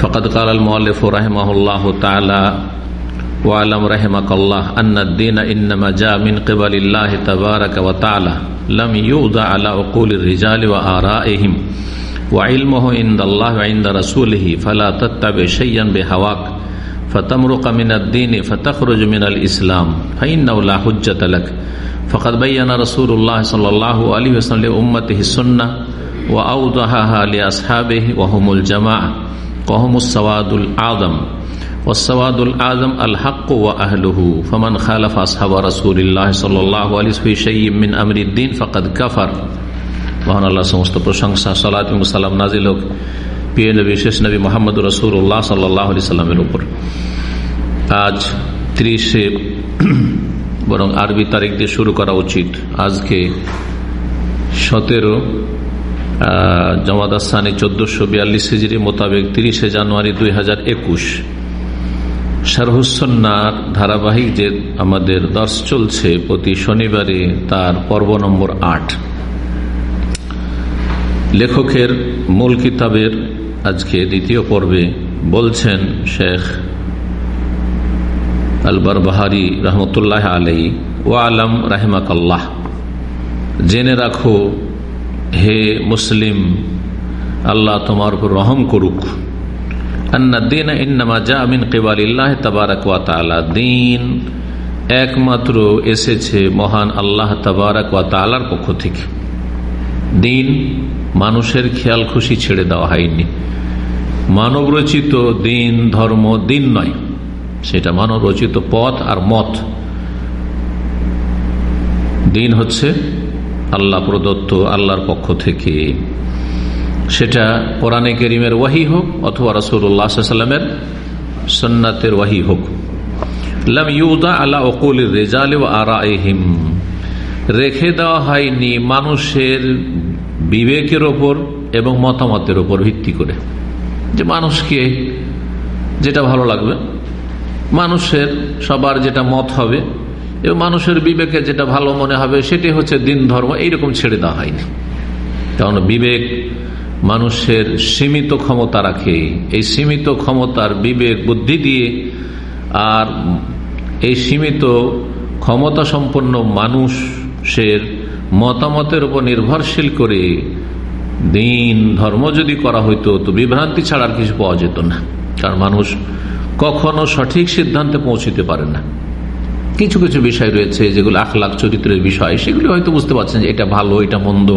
فقد قال المؤلف رحمه الله تعالى وعلم رحمك الله أن الدين إنما جاء من قبل الله تبارك وتعالى لم يوضع على عقول الرجال وآرائهم وعلمه عند الله وعند رسوله فلا تتبع شيئا بهواك فتمرق من الدين فتخرج من الإسلام فإنه لا حجة لك. فقد بين رسول الله صلى الله عليه وسلم لأمته السنة وأوضحها لأصحابه وهم الجماعة. ওহমুসাওয়াদুল আদম ওসাওয়াদুল আদম আল হক ও আহলুহু ফমান খালফ আসহাব রাসুলিল্লাহ সাল্লাহ আলী সঈমিন আমরুদ্দিন ফকদ কাফার মহান আল্লাহ সমস্ত প্রশংসা, সালাত এবং সালাম নাজিল হোক প্রিয় নবী, শেষ নবী মোহাম্মদ রসুল্লাহ সাল্লাহ আলি সাল্লামের উপর। আজ ত্রিশে বরং আরবি তারিখ দিয়ে শুরু করা উচিত। আজকে সতেরো জমাদাস্তানি চোদ্দশো বিয়াল্লিশ হিজড়ি মোতাবেক তিরিশে জানুয়ারি দুই হাজার একুশ। শারহুসন্নার ধারাবাহিক যে আমাদের দর্শ চলছে প্রতি শনিবারে তার পর্ব নম্বর আট। লেখকের মূল কিতাবের আজকে দ্বিতীয় পর্বে বলছেন শেখ আলবার বাহারি রহমতুল্লাহ আলাই ও আলম রাহেমাকাল্লাহ। জেনে রাখো হে মুসলিম, আল্লাহ তোমার উপর রহম করুক। দিন একমাত্র এসেছে মহান আল্লাহ তালার পক্ষ থেকে। দিন মানুষের খেয়াল খুশি ছেড়ে দেওয়া হয়নি। মানব রচিত দিন ধর্ম দিন নয়, সেটা মানব রচিত পথ আর মত। দিন হচ্ছে আল্লাহ প্রদত্ত আল্লাহর পক্ষ থেকে। সেটা কোরআনে করিমের ওয়াহি হোক অথবা রসুল্লাহামের সন্ন্যাতের ওয়াহি হোক। লাম ইউদা আল্লাহ অকুল রেজাল আরা এহিম রেখে দেওয়া হয়নি মানুষের বিবেকের ওপর এবং মতামতের ওপর ভিত্তি করে। যে মানুষকে যেটা ভালো লাগবে, মানুষের সবার যেটা মত হবে এবং মানুষের বিবেকে যেটা ভালো মনে হবে, সেটি হচ্ছে দিন ধর্ম। এইরকম ছেড়ে দেওয়া হয়নি। কারণ বিবেক মানুষের সীমিত ক্ষমতা রাখে। এই সীমিত ক্ষমতার বিবেক বুদ্ধি দিয়ে আর এই সীমিত ক্ষমতা সম্পন্ন মানুষের মতামতের উপর নির্ভরশীল করে দিন ধর্ম যদি করা হইতো, তো বিভ্রান্তি ছাড়া আর কিছু পাওয়া যেত না। কারণ মানুষ কখনো সঠিক সিদ্ধান্তে পৌঁছিতে পারে না। কিছু কিছু বিষয় রয়েছে যেগুলো আখলাখ চরিত্রের বিষয়, সেগুলি হয়তো বুঝতে পারছেন যে এটা ভালো, এটা মন্দ।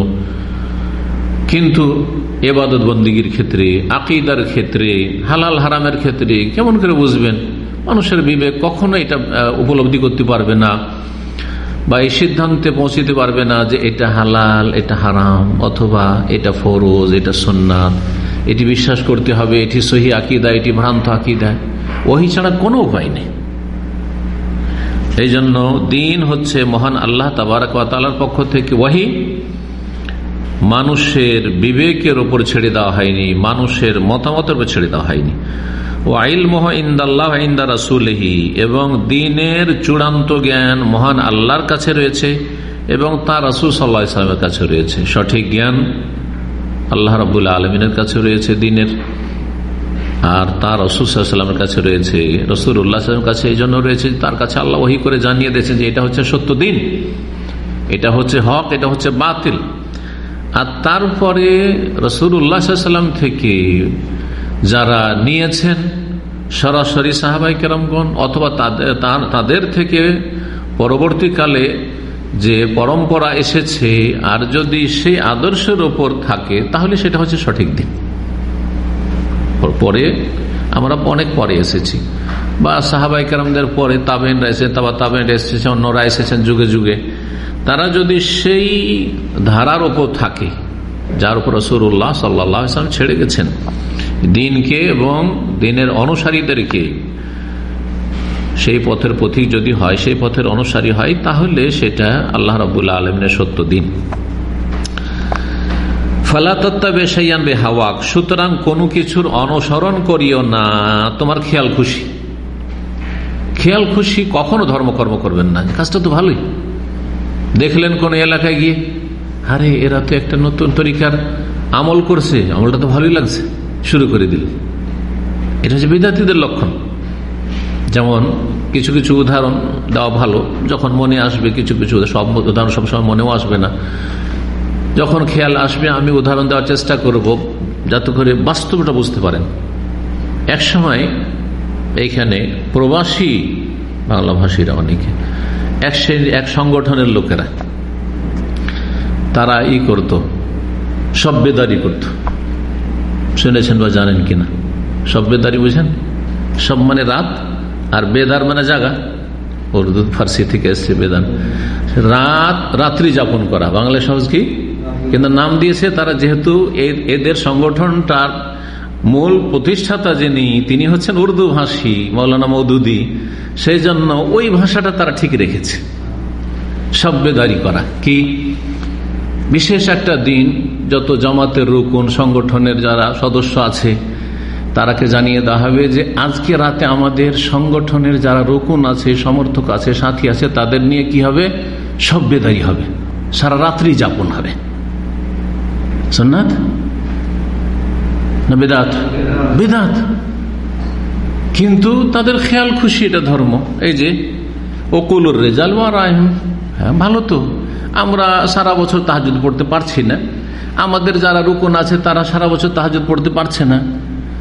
কিন্তু এবাদত বন্দীগীর ক্ষেত্রে, আকিদার ক্ষেত্রে, হালাল হারামের ক্ষেত্রে কেমন করে বুঝবেন? মানুষের বিবেক কখনো এটা উপলব্ধি করতে পারবে না বা এই সিদ্ধান্তে পৌঁছিতে পারবে না যে এটা হালাল, এটা হারাম অথবা এটা ফরোজ, এটা সন্ন্যাত এটি বিশ্বাস করতে হবে, এটি সহি আকিদা, এটি ভ্রান্ত আকিদা। ওহি ছাড়া কোনো উপায় নেই। এই জন্য দিন হচ্ছে মহান আল্লাহ তাবারকালার পক্ষ থেকে ওয়াহি। মানুষের বিবেকের ওপর ছেড়ে দেওয়া হয়নি, মানুষের মতামতের উপর ছেড়ে দেওয়া হয়নি। ও আইল মোহ ইন্দাল্লাহ ইন্দা রাসুলহি, এবং দিনের চূড়ান্ত জ্ঞান মহান আল্লাহর কাছে রয়েছে, এবং তার রাসুল সাল্লাহ ইসলামের কাছে রয়েছে। সঠিক জ্ঞান আল্লাহ রবুল্লা আলমিনের কাছে রয়েছে দিনের। আর তার রসুলামের কাছে রয়েছে রসুল উল্লাহামের কাছে এই জন্য রয়েছে, তার কাছে আল্লাহ ওহি করে জানিয়ে দিয়েছেন যে এটা হচ্ছে সত্য দিন, এটা হচ্ছে হক, এটা হচ্ছে বাতিল। আর তারপরে রসুল উল্লাহাম থেকে যারা নিয়েছেন সরাসরি সাহাবাই কেরমগণ অথবা তাদের থেকে পরবর্তীকালে যে পরম্পরা এসেছে, আর যদি সেই আদর্শের ওপর থাকে, তাহলে সেটা হচ্ছে সঠিক দিন। পরে আমরা অনেক পরে এসেছি। বা সাহাবাই কারামদের পরে তাবেনরা এসে তাবা তাবেনরা এসেছে, অন্যরা এসেছেন যুগে যুগে। তারা যদি সেই ধারার ওপর থাকে, যার উপর রসুল্লাহ সাল্লাম ছেড়ে গেছেন, দিনকে এবং দিনের অনুসারীদেরকে সেই পথের পথিক যদি হয়, সেই পথের অনুসারী হয়, তাহলে সেটা আল্লাহ রবুল্লা আলমিনের সত্য দিন। ফালাতত্তাবে হাওয়াক সুতরাং কোনো কিছুর অনুসরণ করিও না। তোমার খেয়াল খুশি। খেয়াল খুশি কখনো ধর্মকর্ম করবেন না। কাজটা তো ভালোই। দেখলেন কোন এলাকায় গিয়ে, আরে, এরা তো একটা নতুন তরিকার আমল করছে, আমলটা তো ভালোই লাগছে। শুরু করে দিল এটা হচ্ছে বিদ্যার্থীদের লক্ষণ। যেমন, কিছু কিছু উদাহরণ দেওয়া ভালো, যখন মনে আসবে কিছু কিছু, সব উদাহরণ সবসময় মনেও আসবে না। যখন খেয়াল আসবে, আমি উদাহরণ দেওয়ার চেষ্টা করব, যাতে করে বাস্তবটা বুঝতে পারেন। এক সময় এইখানে প্রবাসী বাংলা ভাষীরা অনেকে, এক শ্রেণি এক সংগঠনের লোকেরা, তারা ই করত সভ্যদারি করত। শুনেছেন বা জানেন কিনা? সভ্যদারি বুঝেন? সব মানে রাত, আর বেদার মানে জাগা। উর্দু, ফার্সি থেকে এসছে বেদান। রাত, রাত্রি যাপন করা। বাংলা সহজ কি? কিন্তু নাম দিয়েছে তারা যেহেতু এদের সংগঠনটার মূল প্রতিষ্ঠাতা যিনি, তিনি হচ্ছেন উর্দু ভাষী মৌলানা মৌদুদি। সেই জন্য ওই ভাষাটা তারা ঠিক রেখেছে। সভ্যদারি করা। কি? বিশেষ একটা দিন, যত জমাতের রুকুন, সংগঠনের যারা সদস্য আছে, তারাকে জানিয়ে দেওয়া হবে যে আজকে রাতে আমাদের সংগঠনের যারা রকুন আছে, সমর্থক আছে, সাথী আছে, তাদের নিয়ে কি হবে? সভ্যদারি হবে। সারা রাত্রি যাপন হবে। সন্ন্যাত না বেদাত? বেদাত। কিন্তু তাদের খেয়াল খুশি এটা ধর্ম। এই যে, ওকুলুর রেজাল হ্যাঁ ভালো তো। আমরা সারা বছর তাহাজুদ পড়তে পারছি না। আমাদের যারা রুকুন আছে, তারা সারা বছর তাহাজুদ পড়তে পারছে না।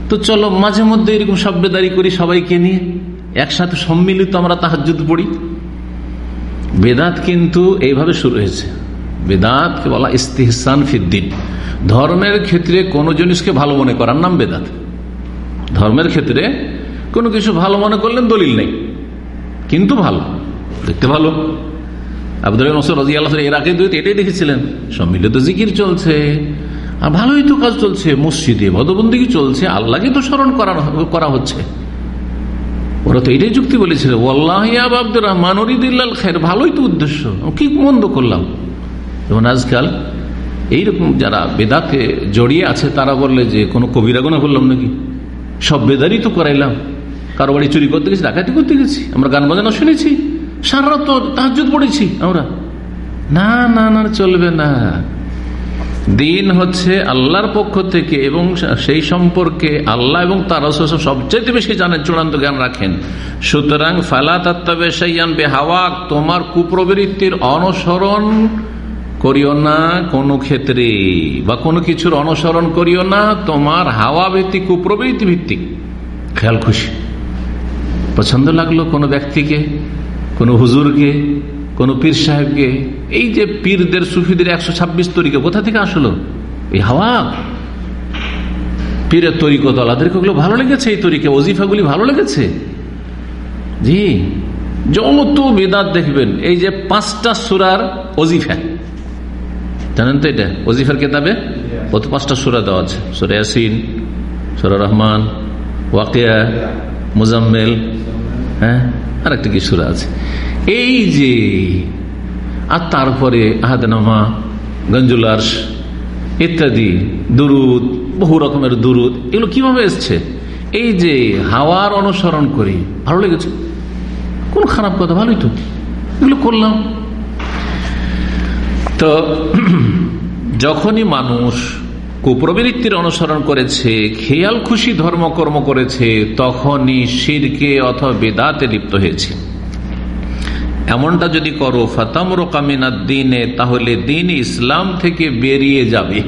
তো চলো, মাঝে মধ্যে এরকম সভ্যদারি করি সবাইকে নিয়ে। একসাথে সম্মিলিত আমরা তাহাজুদ পড়ি। বেদাত কিন্তু এইভাবে শুরু হয়েছে। বেদাতকে বলা ইস্তিহসান ফিদ্দিন ধর্মের ক্ষেত্রে কোন জিনিসকে ভালো মনে করার নাম বেদাত। ধর্মের ক্ষেত্রে কোনো কিছু ভালো মনে করলেন দলিল নেই। কিন্তু ভালো, দেখতে ভালো। আব্দুল এর আগে এটাই দেখেছিলেন, সম্মিলিত চলছে, আর ভালোই তো কাজ চলছে, মসজিদে চলছে তো স্মরণ করা হচ্ছে। ওরা তো এটাই যুক্তি রহমান ভালোই তো উদ্দেশ্য। কি মন্দ করলাম? যেমন আজকাল এইরকম যারা বেদাতে জড়িয়ে আছে, তারা বললে যে, কোনো কবিরা গোনা করলাম নাকি? সব বেদারই তো করাইলাম। কারও বাড়ি চুরি করতে গেছি, ডাকাতি করতে গেছি, আমরা গান বাজানো শুনেছি, সারা তো তাহাজ পড়েছি আমরা। না না না, চলবে না। দিন হচ্ছে আল্লাহর পক্ষ থেকে এবং সেই সম্পর্কে আল্লাহ এবং তার সবচেয়ে বেশি জানেন, চূড়ান্ত জ্ঞান রাখেন। সুতরাং ফালা তাত্তাবে বে হাওয়া তোমার কুপ্রবৃত্তির অনুসরণ করিও না কোনো ক্ষেত্রে বা কোনো কিছুর অনুসরণ করিও না, তোমার হাওয়া ভিত্তিক, কুপ্রবৃত্তি ভিত্তিক। খেয়াল খুশি। পছন্দ লাগল কোনো ব্যক্তিকে, কোনো হুজুরকে, কোন পীর সাহেবকে। এই যে পীরদের, সুফিদের একশো ছাব্বিশ তরিকা কোথা থেকে আসলো? এই হাওয়া। পীরের তরিক তাদেরকে ওগুলো ভালো লেগেছে এই তরিকে? ওজিফাগুলি ভালো লেগেছে? জি। যত বেদাত দেখবেন, এই যে পাঁচটা সুরার ওজিফা। জানেন তো এটা? ওজিফার কেতাবে? কত পাঁচটা সুরা দেওয়া আছে। সুরা ইয়াসিন সুরা রহমান ওয়াকিয়া মুজাম্মেল হ্যাঁ? আর একটা কি সুরা আছে? এই যে আর তারপরে আহাদনামা গঞ্জুল আর্শ ইত্যাদি দুরুদ বহু রকমের দুরুদ এগুলো কীভাবে এসছে? এই যে হাওয়ার অনুসরণ করি ভালো লেগেছে? কোন খারাপ কথা ভালোই তো। এগুলো করলাম। তো যখনই মানুষ কুপ্রবৃত্তির অনুসরণ করেছে, খেয়াল খুশি ধর্মকর্ম করেছে, তখনই শিরকে অথবা বেদাতে লিপ্ত হয়েছে। এমনটা যদি করো ফাতামর কামিনা দিনে তাহলে দিন ইসলাম থেকে বেরিয়ে যাবে।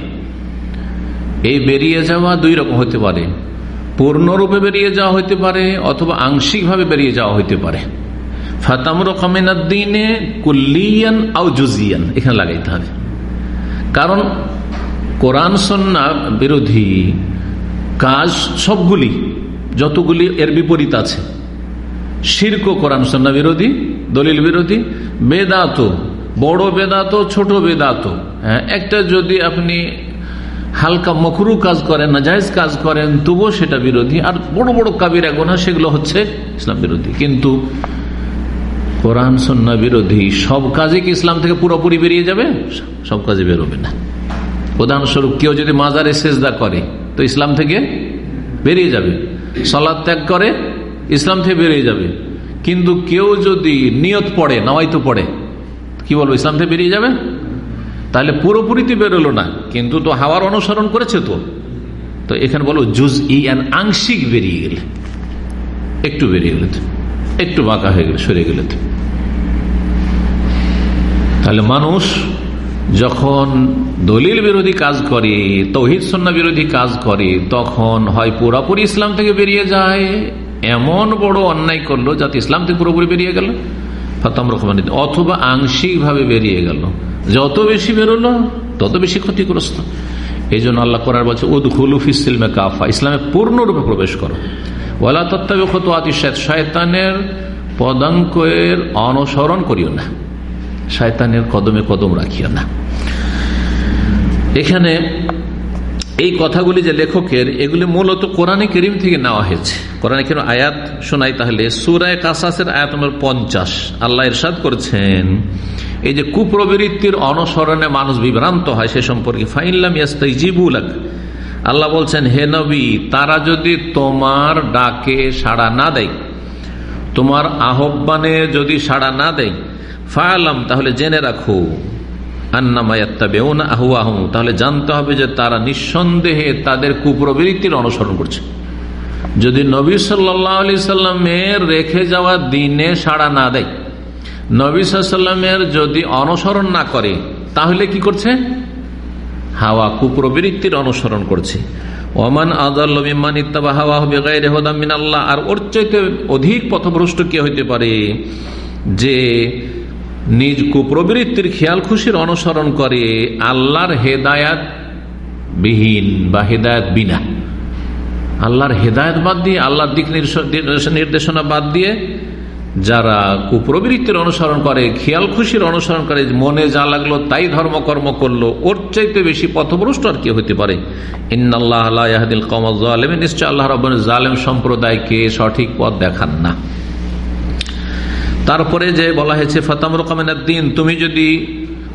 এই বেরিয়ে যাওয়া দুই রকম হতে পারে। পূর্ণরূপে বেরিয়ে যাওয়া হইতে পারে, অথবা আংশিকভাবে বেরিয়ে যাওয়া হইতে পারে। এখানে লাগাইতে হবে। কারণ কোরআন, সন্না বিরোধী কাজ সবগুলি, যতগুলি এর বিপরীত আছে। শির্ক কোরআন, সন্না বিরোধী, দলিল বিরোধী, বেদাত, বড় বেদাত, ছোট বেদাত। হ্যাঁ একটা যদি আপনি হালকা মকরু কাজ করেন, নাজায়জ কাজ করেন, তবুও সেটা বিরোধী। আর বড় বড় কাবির, গোনা, সেগুলো হচ্ছে ইসলাম বিরোধী। কিন্তু কোরআন, সন্না, বিরোধী সব কাজে কি ইসলাম থেকে পুরোপুরি বেরিয়ে যাবে? সব কাজে বেরোবে না। উদাহরণস্বরূপ কেউ যদি মাজারে সেজদা করে, তো ইসলাম থেকে বেরিয়ে যাবে। সলাদ ত্যাগ করে, ইসলাম থেকে বেরিয়ে যাবে। কিন্তু কেউ যদি নিয়ত পড়ে নাওয়াই তো পড়ে, কি বলব, ইসলাম থেকে বেরিয়ে যাবে? তাহলে পুরোপুরিতে বেরোলো না। কিন্তু তো হাওয়ার অনুসরণ করেছে তো। তো এখানে বলো জুজ ই আংশিক বেরিয়ে গেলে। একটু বেরিয়ে গেলে একটু বাঁকা হয়ে গেলে, সরে গেলে তাহলে মানুষ যখন দলিল বিরোধী কাজ করে, তৌহিদ সন্না বিরোধী কাজ করে, তখন হয় পুরাপুরি ইসলাম থেকে বেরিয়ে যায়। এমন বড় অন্যায় করল যাতে ইসলাম থেকে পুরোপুরি বেরিয়ে গেল। ফতাম রহমান, অথবা আংশিক ভাবে বেরিয়ে গেল। যত বেশি বেরোলো, তত বেশি ক্ষতিগ্রস্ত। এই জন্য আল্লাহ করার বলছে উদ হুলুফিসিলমে কাফা, ইসলামে পূর্ণরূপে প্রবেশ করো। ওলা ক্ষত আতিশায়দ শয়তানের পদাঙ্কের অনুসরণ করিও না। শয়তানের কদমে কদম রাখিও না। এখানে এই কথাগুলি যে লেখকের, এগুলি মূলত কোরআনে করিম থেকে নেওয়া হয়েছে। কোরআনে করিম আয়াত শোনাই তাহলে সুরায় কাসাসের আয়াত নম্বর পঞ্চাশ। আল্লাহ ইরশাদ করেছেন, এই যে কুপ্রবৃত্তির অনুসরণে মানুষ বিভ্রান্ত হয় সে সম্পর্কে, ফাইনলাম ইয়াস্তাইজিবুলাক আল্লাহ বলছেন, হে নবী, তারা যদি তোমার ডাকে সাড়া না দেয়, তোমার আহ্বানে যদি সাড়া না দেয়, ফায়ালাম, তাহলে জেনে রাখো তাহলে জানতে হবে যে তারা নিঃসন্দেহে তাদের কুপ্রবৃত্তির অনুসরণ করছে। যদি নবী সাল্লাহ আলি সাল্লামের রেখে যাওয়া দিনে সাড়া না দেয়, নবী সাল্লামের যদি অনুসরণ না করে, তাহলে কি করছে? হাওয়া কুপ্রবৃত্তির অনুসরণ করছে। ওমান আদাল্লান ইত্তাবা হাওয়া হবে গায়ে হোদামিন আল্লাহ আর ওর চাইতে অধিক পথভ্রষ্ট কে হইতে পারে? যে নিজ কুপ্রবৃত্তির খেয়াল খুশির অনুসরণ করে আল্লাহর হেদায়াত বিহীন বা হেদায়ত বিনা। আল্লাহর হেদায়ত বাদ দিয়ে আল্লাহর দিক নির্দেশনা বাদ দিয়ে যারা কুপ্রবৃত্তির অনুসরণ করে, খেয়াল খুশির অনুসরণ করে, মনে যা লাগল তাই ধর্মকর্ম করল, ওর চাইতে বেশি পথভ্রষ্ট আর কি হতে পারে? ইন্নআল্লাহদিল কমল নিশ্চয় আল্লাহ রব জালেম সম্প্রদায়কে সঠিক পথ দেখান না। তারপরে যে বলা হয়েছে ফতামুর কামিনার দিন, তুমি যদি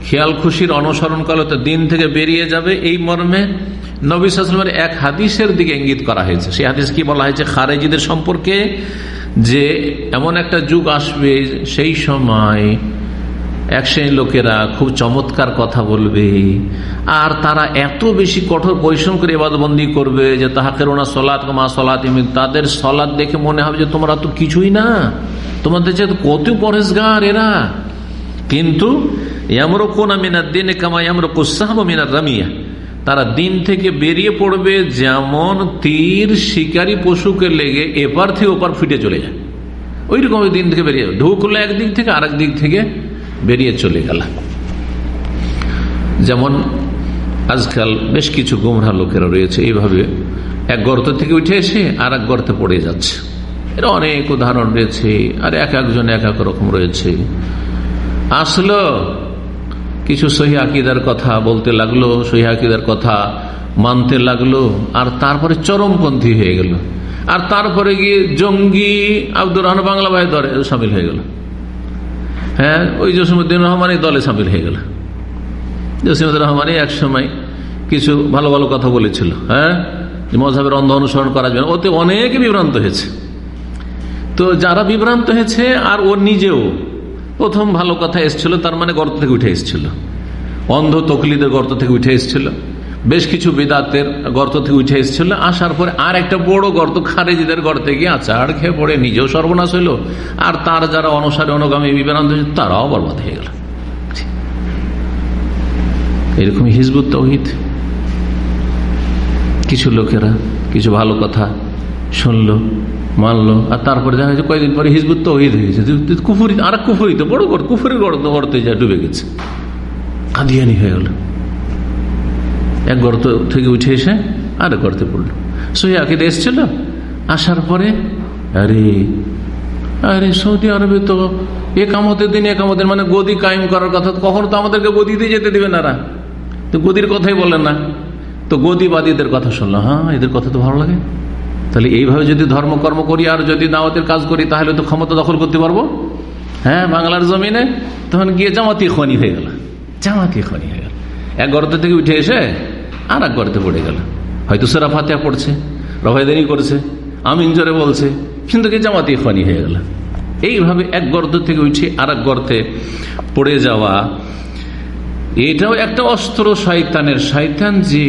খেয়াল খুশির অনুসরণ করো, তো দিন থেকে বেরিয়ে যাবে। এই মর্মে নবী সালামের এক হাদিসের দিকে ইঙ্গিত করা হয়েছে। সেই হাদিস কি বলা হয়েছে? খারেজিদের সম্পর্কে যে এমন একটা যুগ আসবে, সেই সময় এক শ্রেণির লোকেরা খুব চমৎকার কথা বলবে। আর তারা এত বেশি কঠোর পরিশ্রম করে এবাদবন্দি করবে যে, তাহাকে ওনা সলাৎ মা সলাৎ তাদের সলাদ দেখে মনে হবে যে, তোমরা তো কিছুই না। তোমাদের যে কত পরেশগার এরা? কিন্তু তারা দিন থেকে বেরিয়ে পড়বে যেমন তীর শিকারী পশুকে লেগে এপার থেকে ওপার ফিটে চলে যায়। ওই রকম দিন থেকে বেরিয়ে যাবে। ঢুকলো একদিক থেকে, আরেক দিক থেকে বেরিয়ে চলে গেল। যেমন আজকাল বেশ কিছু গোমরা লোকেরা রয়েছে, এইভাবে এক গর্ত থেকে উঠে এসে আর এক গর্তে পড়ে যাচ্ছে। এর অনেক উদাহরণ রয়েছে, আর এক একজন এক এক রকম রয়েছে। আসলো কিছু সহি আকিদার কথা বলতে লাগল, সহি আকিদার কথা মানতে লাগল, আর তারপরে চরমপন্থী হয়ে গেল। আর তারপরে গিয়ে জঙ্গি আব্দুর রহমান বাংলা ভাই দলে সামিল হয়ে গেল। হ্যাঁ ওই জসিমুদ্দিন রহমানই দলে সামিল হয়ে গেল। জসিমুদ্দিন রহমানই এক সময় কিছু ভালো ভালো কথা বলেছিল হ্যাঁ মজাবের অন্ধ অনুসরণ করার জন্য। ওতে অনেকে বিভ্রান্ত হয়েছে। তো যারা বিভ্রান্ত হয়েছে, আর ও নিজেও প্রথম ভালো কথা এসছিল, তার মানে গর্ত থেকে উঠে এসছিল। অন্ধ তকলিদের গর্ত থেকে উঠে এসছিল। বেশ কিছু বেদাতের গর্ত থেকে উঠে এসেছিল। আসার পরে আর একটা বড় গর্ত খারেজিদের গর্তে গিয়ে আচার খেয়ে পড়ে, নিজেও সর্বনাশ হইল। আর তার যারা অনুসারী, অনুগামী, বিবেকানন্দ তারাও বরবাদ হয়ে গেল। এরকম হিজবুত তহিদ। কিছু লোকেরা কিছু ভালো কথা শুনলো। মানলো। আর তারপরে দেখা যাচ্ছে কয়েকদিন পরে হিজবুত তহিদ হয়েছে কুফুরি আর কুফুরি তো বড় গর্ত কুফুরের গর্ত গর্তে যা ডুবে গেছে। কাদিয়ানি হয়ে গেল। এক গর্ত থেকে উঠে এসে আর গর্তে পড়ল। সহি আকিদে এসছিল। আসার পরে, আরে আরে সৌদি আরবে তো একামতের দিন একামতের মানে গদি কায়েম করার কথা। কখনো তো আমাদেরকে গদিতে যেতে দেবে না তো গদির কথাই বলেন না। তো গদিবাদীদের কথা শুনলো। হ্যাঁ এদের কথা তো ভালো লাগে। তাহলে এইভাবে যদি ধর্মকর্ম করি আর যদি দাওয়াতের কাজ করি, তাহলে তো ক্ষমতা দখল করতে পারব? হ্যাঁ বাংলার জমিনে তখন গিয়ে জামাতি খনি হয়ে গেল। জামাতি খনি হয়ে গেল। এক গর্ত থেকে উঠে এসে আর এক গর্তে পড়ে গেল। হয়তো সেরা ফাতেহা পড়ছে রবায়দানি করছে, আমিন জোরে বলছে, কিন্তু কি জামাতি খনি হয়ে গেল? এইভাবে এক গর্ত থেকে উঠে আর এক গর্তে পড়ে যাওয়া, এটাও একটা অস্ত্র শয়তানের শয়তান যে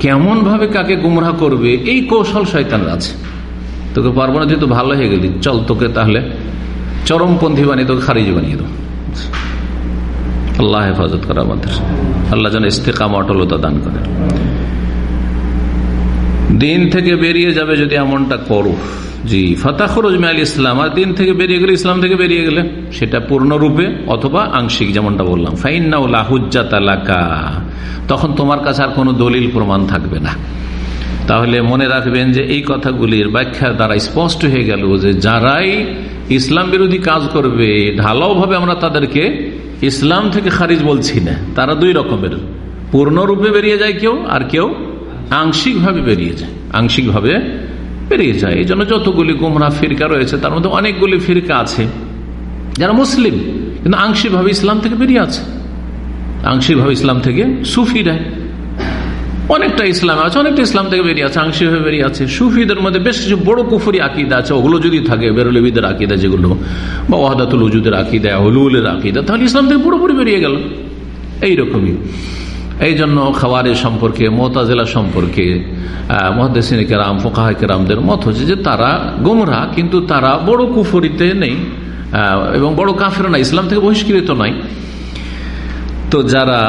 কেমন ভাবে কাকে গুমরা করবে, এই কৌশল শয়তানের আছে। তোকে পারব না যেহেতু ভালো হয়ে গেলি। চল, তোকে তাহলে চরমপন্থী বানিয়ে, তোকে খারিজ বানিয়ে দেবো। আল্লাহ হেফাজত করা আমাদের। আল্লাহ যেন ইস্তেকাম অটলতা দান করে দিন থেকে বেরিয়ে যাবে যদি এমনটা করো। জি, ফতাখরুজ আল ইসলাম। আর দিন থেকে বেরিয়ে গেলে ইসলাম থেকে বেরিয়ে গেলে সেটা পূর্ণরূপে অথবা আংশিক যেমনটা বললাম। ফাইনাউলাহুজ্জাতালাকা তখন তোমার কাছে আর কোনো দলিল প্রমাণ থাকবে না। তাহলে মনে রাখবেন যে এই কথাগুলির ব্যাখ্যা দ্বারা স্পষ্ট হয়ে গেল যে যারাই ইসলাম বিরোধী কাজ করবে, ঢালাও ভাবে আমরা তাদেরকে ইসলাম থেকে খারিজ বলছি না। তারা দুই রকমের। পূর্ণরূপে বেরিয়ে যায় কেউ আর কেউ আংশিকভাবে বেরিয়ে যায়, আংশিকভাবে বেরিয়ে যায়। এই জন্য যতগুলি গুমরা ফিরকা রয়েছে, তার মধ্যে অনেকগুলি ফিরকা আছে যারা মুসলিম, কিন্তু আংশিকভাবে ইসলাম থেকে বেরিয়ে আছে। আংশিকভাবে ইসলাম থেকে সুফিরায় অনেকটা ইসলাম আছে, অনেকটা ইসলাম থেকে বেরিয়ে আছে, আংশিকভাবে বেরিয়ে আছে। সুফিদের মধ্যে বেশ কিছু বড় কুফুরি আকিদা আছে, ওগুলো যদি থাকে, বেরুলবিদের আকিদা যেগুলো, বা ওয়াহাদাতুল উজুদের আকিদা হলুলের আকিদা, তাহলে ইসলাম থেকে পুরোপুরি বেরিয়ে গেল। এইরকমই। এই জন্য খাওয়ারের সম্পর্কে, মোতাজেলা সম্পর্কে মহদেসিন কেরাম, ফোকাহ কেরামদের মত হচ্ছে যে তারা গোমরা, কিন্তু তারা বড় কুফরিতে নেই এবং বড় কাফের না ইসলাম থেকে বহিষ্কৃত নয় তো যারা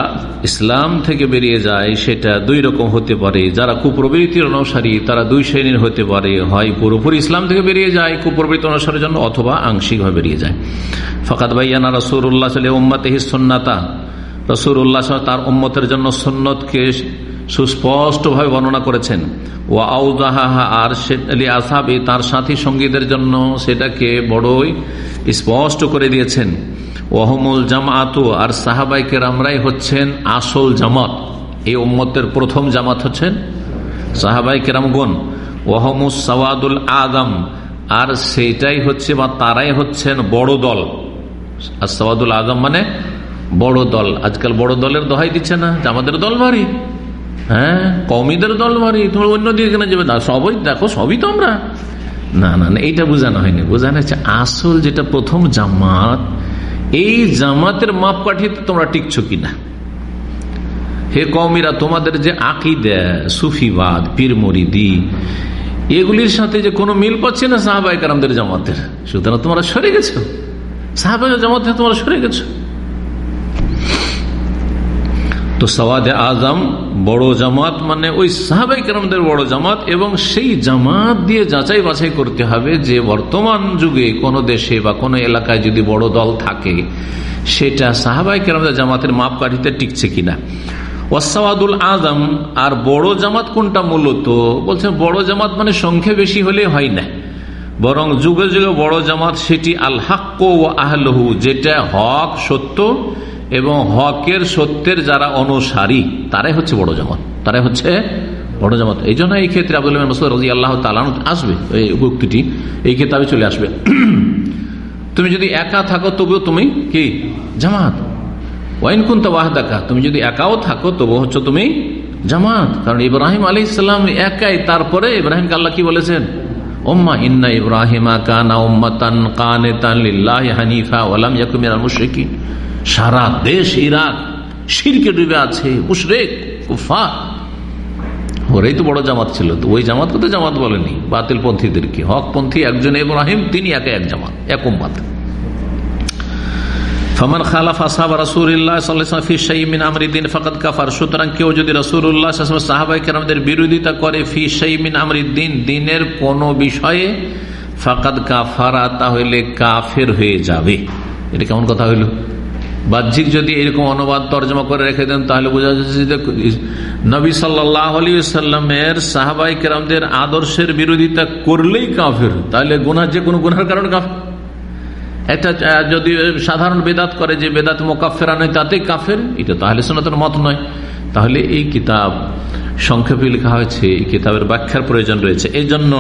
ইসলাম থেকে বেরিয়ে যায়, সেটা দুই রকম হতে পারে। যারা কুপ্রবৃত্তির অনুসারী, তারা দুই শ্রেণির হতে পারে। হয় পুরোপুরি ইসলাম থেকে বেরিয়ে যায় কুপ্রবৃত্তি অনুসারের জন্য, অথবা আংশিকভাবে বেরিয়ে যায়। ফকাত ভাইয়ানা রসুল্লাহ উম্মাতে সন্নাতা। রসুল্লাহ তার উম্মতের জন্য সন্ন্যতকে সুস্পষ্টভাবে বর্ণনা করেছেন। ও আউদাহা আর তার সাথী সঙ্গীদের জন্য সেটাকে বড়ই স্পষ্ট করে দিয়েছেন। ওহমুল জামাত আর সাহাবাই কেরামরাই হচ্ছেন আসল জামাত। এই উম্মতের প্রথম জামাত হচ্ছেন সাহাবাই কেরামগণ। ওহমুস সওয়াদুল আদম আর সেটাই হচ্ছে বা তারাই হচ্ছেন বড় দল। আর সওয়াদুল আদম মানে বড় দল। আজকাল বড় দলের দোহাই দিচ্ছে না। আমাদের দল ভারী। হ্যাঁ? কমিদের দল ভারী। তোমার অন্যদিকে কেন যাবে? না, সবই দেখো, সবই তো আমরা। না না না, এইটা বোঝানো হয়নি। বোঝানো হচ্ছে আসল যেটা প্রথম জামাত, এই জামাতের মাপকাঠিতে তোমরা টিকছো কিনা? হে কমিরা তোমাদের যে আকিদা, সুফিবাদ, পীর মরিদি, এগুলির সাথে যে কোনো মিল পাচ্ছে না সাহাবাহিক আমাদের জামাতের। সুতরাং তোমরা সরে গেছো। সাহাবাহিক জামাত তোমরা সরে গেছো। তো সওয়াদে আজম বড় জামাত মানে ওই সাহাবাই কেরামদের বড় জামাত, এবং সেই জামাত দিয়ে যাচাই বাছাই করতে হবে যে বর্তমান যুগে কোনো দেশে বা কোনো এলাকায় যদি বড় দল থাকে, সেটা সাহাবাই কেরামদের জামাতের মাপকাঠিতে টিকছে কিনা। ওয়াসাওয়াদুল আজম, আর বড় জামাত কোনটা মূলত? বলছে বড় জামাত মানে সংখ্যা বেশি হলে হয় না। বরং যুগে যুগে বড় জামাত সেটি আল হাক্ক ও আহলহু, যেটা হক, সত্য এবং হকের সত্যের যারা অনুসারী, তারাই হচ্ছে বড় জামাত তারাই হচ্ছে বড় জামাত এই জন্য এই ক্ষেত্রে আব্দুল রাজি আল্লাহ তালান আসবে, এই উক্তিটি, এই কেতাবে চলে আসবে। তুমি যদি একা থাকো, তবুও তুমি কি? জামাত। ওয়াইন কুন্ত ওয়াহদাকা, তুমি যদি একাও থাকো তবু হচ্ছে তুমি জামাত। কারণ ইব্রাহিম আলী ইসলাম একাই, তারপরে ইব্রাহিমকে আল্লাহ কি বলেছেন? ওম্মা ইন্না ইব্রাহিমা কানা উম্মাতান কানেতান লিল্লাহি হানিফা ওয়ালাম ইয়াকুম মিনাল মুশরিকিন। সারা দেশ ইরাক শিরকে ডুবে আছে ওরাই তো বড় জামাত ছিল, তো ওই জামাতকে তো জামাত বলেনি। বাতিল পন্থীদেরকে হক পন্থী একজন ইব্রাহিম, তিনি একে এক জামাত, এক উম্মাত কাফার। সুতরাং কেউ যদি বিরোধিতা করে দিনের কোন বিষয়ে কাফারা তাহলে কাফের হয়ে যাবে। এটা কেমন কথা হইল বাহ্যিক যদি এরকম অনুবাদ তর্জমা করে রেখে দেন, তাহলে বোঝা যাচ্ছে যে নবী সাল্লাহ সাহাবাই কেরামদের আদর্শের বিরোধিতা করলেই কাফের, তাহলে গুনার যে কোনো গুনার কারণ কাফের। এটা যদি সাধারণ বেদাত করে যে বেদাত মোকাফেরা নয়, তাতে কাফের, এটা তাহলে সোনাতের মত নয়। তাহলে এই কিতাব সংক্ষেপে লেখা হয়েছে, এই কিতাবের ব্যাখ্যার প্রয়োজন রয়েছে। এই জন্য